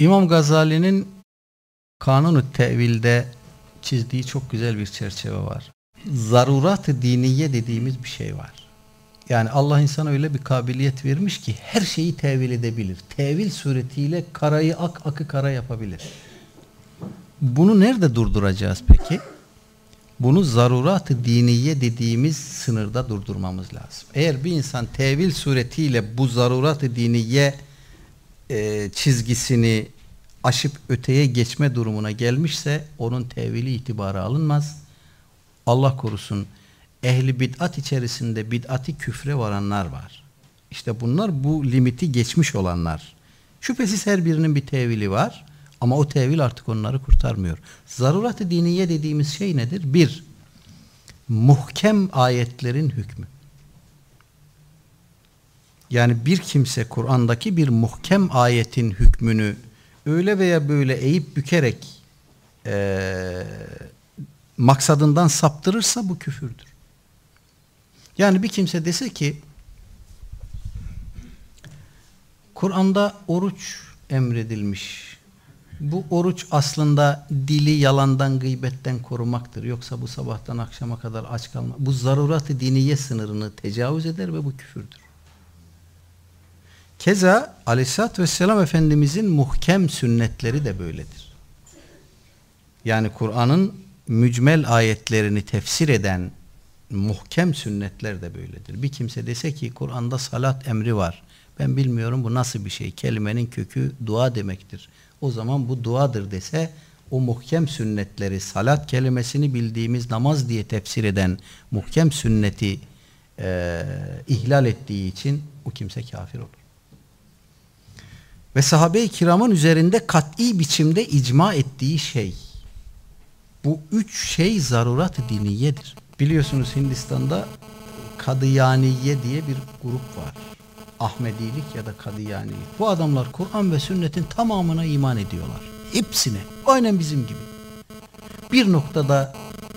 İmam Gazali'nin Kanun-u Tevil'de çizdiği çok güzel bir çerçeve var. Zarurat-ı diniye dediğimiz bir şey var. Yani Allah insana öyle bir kabiliyet vermiş ki her şeyi tevil edebilir. Tevil suretiyle karayı ak akı kara yapabilir. Bunu nerede durduracağız peki? Bunu zarurat-ı diniye dediğimiz sınırda durdurmamız lazım. Eğer bir insan tevil suretiyle bu zarurat-ı diniye e, çizgisini aşıp öteye geçme durumuna gelmişse onun tevili itibarı alınmaz. Allah korusun ehli bid'at içerisinde bid'ati küfre varanlar var. İşte bunlar bu limiti geçmiş olanlar. Şüphesiz her birinin bir tevili var ama o tevil artık onları kurtarmıyor. Zarurat-ı diniye dediğimiz şey nedir? Bir, muhkem ayetlerin hükmü. Yani bir kimse Kur'an'daki bir muhkem ayetin hükmünü öyle veya böyle eğip bükerek e, maksadından saptırırsa bu küfürdür. Yani bir kimse dese ki Kur'an'da oruç emredilmiş. Bu oruç aslında dili yalandan, gıybetten korumaktır. Yoksa bu sabahtan akşama kadar aç kalma. Bu zarurat-ı diniye sınırını tecavüz eder ve bu küfürdür. Keza aleyhissalatü vesselam Efendimizin muhkem sünnetleri de böyledir. Yani Kur'an'ın mücmel ayetlerini tefsir eden muhkem sünnetler de böyledir. Bir kimse dese ki Kur'an'da salat emri var. Ben bilmiyorum bu nasıl bir şey. Kelimenin kökü dua demektir. O zaman bu duadır dese o muhkem sünnetleri salat kelimesini bildiğimiz namaz diye tefsir eden muhkem sünneti e, ihlal ettiği için o kimse kafir olur. Ve sahabe-i kiramın üzerinde kat'i biçimde icma ettiği şey bu üç şey zarurat diniyedir. Biliyorsunuz Hindistan'da Kadıyaniye diye bir grup var. Ahmedilik ya da Kadıyanilik. Bu adamlar Kur'an ve sünnetin tamamına iman ediyorlar. Hepsine. Aynen bizim gibi. Bir noktada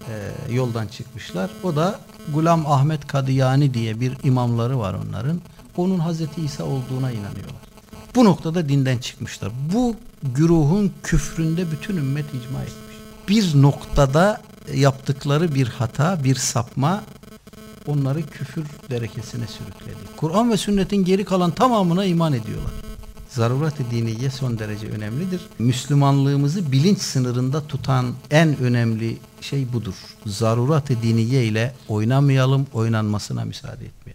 e, yoldan çıkmışlar. O da Gulam Ahmet Kadıyani diye bir imamları var onların. Onun Hazreti İsa olduğuna inanıyorlar. Bu noktada dinden çıkmışlar. Bu güruhun küfründe bütün ümmet icma etmiş. Bir noktada yaptıkları bir hata, bir sapma onları küfür derekesine sürükledi. Kur'an ve sünnetin geri kalan tamamına iman ediyorlar. Zarurat-ı diniye son derece önemlidir. Müslümanlığımızı bilinç sınırında tutan en önemli şey budur. Zarurat-ı diniye ile oynamayalım, oynanmasına müsaade etmeyelim.